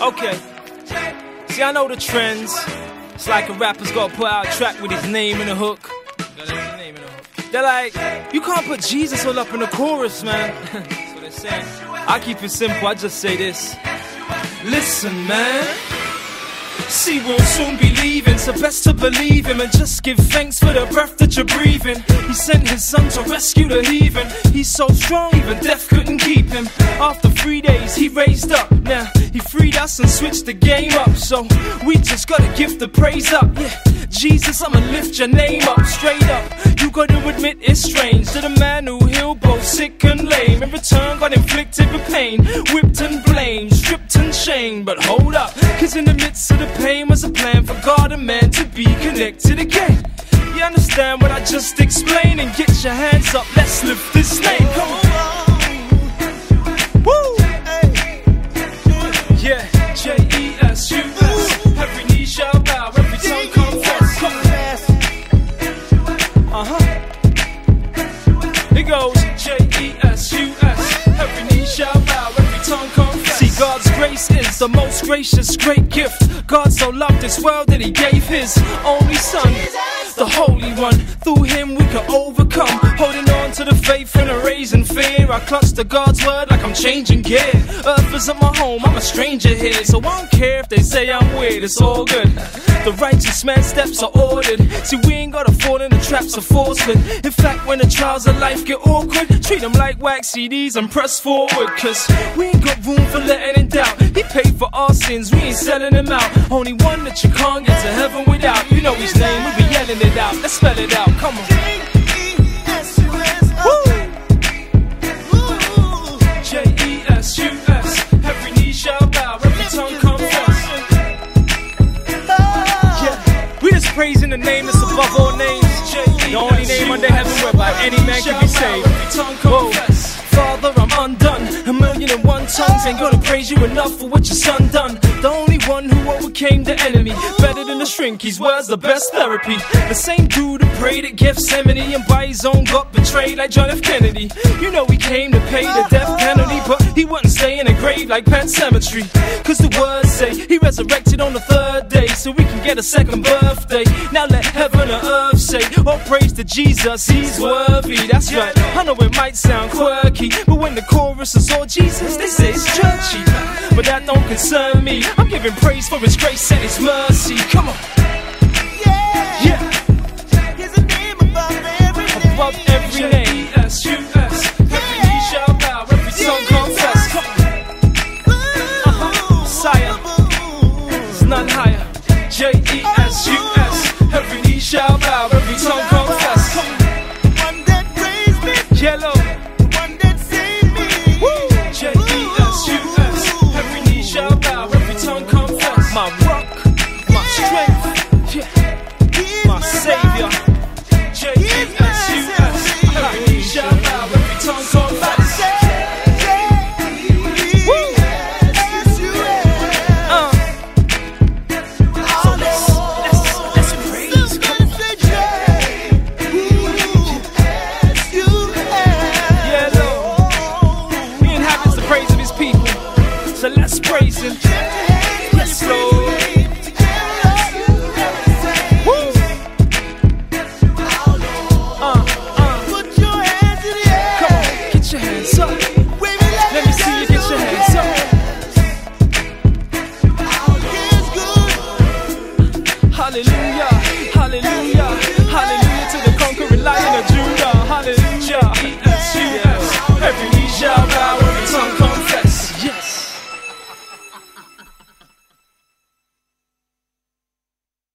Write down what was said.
Okay. See, I know the trends. It's like a rapper's gotta put out a track with his name in the hook. They're like, you can't put Jesus all up in the chorus, man. I keep it simple, I just say this. Listen, man. See, we'll soon be leaving, so best to believe him and just give thanks for the breath that you're breathing. He sent his son to rescue the heathen. He's so strong, even death couldn't keep him. After three days, he raised up. Now, he freed us and switched the game up. So, we just gotta give the praise up. Yeah, Jesus, I'ma lift your name up straight up. You gotta admit it's strange that a man who healed both sick and lame in return got inflicted with pain, whipped and blamed, stripped and shamed. But hold up, cause in the midst of the pain was a plan for God and man to be connected again. You understand what I just explained? And get your hands up, let's lift this name. Come on. Shall bow, every tongue confess. See, God's grace is the most gracious, great gift. God so loved this world that He gave His only Son, the Holy One. Through Him we can overcome. Holding on to the faith and erasing fear. I clutch to God's word like I'm changing gear. Earth isn't my home, I'm a stranger here. So I don't care if they say I'm weird, it's all good. The righteous man's steps are ordered. See, we ain't gotta fall in the traps of falsehood. In fact, when the trials of life get awkward, treat them like wax CDs and press forward. Cause we ain't got room for letting in doubt. Paid for our sins, we ain't selling them out. Only one that you can't get to heaven without. You know his name, we be yelling it out. Let's spell it out, come on. J E S U S. Every knee shall bow, every tongue confess. Yeah, we just praising the name that's above all names. The only name under heaven whereby any man can be saved. Whoa. And one tongues ain't gonna praise you enough for what your son done. The only one who overcame the enemy. Better than the shrink, his words the best therapy. The same dude who prayed at Gethsemane and by his own got betrayed like John F. Kennedy. You know he came to pay the death penalty, but he wouldn't stay in a grave like Pet Sematary. Cause the words say he resurrected on the third day, so we can get a second birthday. Now let heaven and earth say, Oh, praise to Jesus, he's worthy. That's right. I know it might sound quirky, but when the chorus is all Jesus, they say it's churchy. But that don't concern me. I'm giving praise for his grace and his mercy. Come on. Your hands up.